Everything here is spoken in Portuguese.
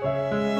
Música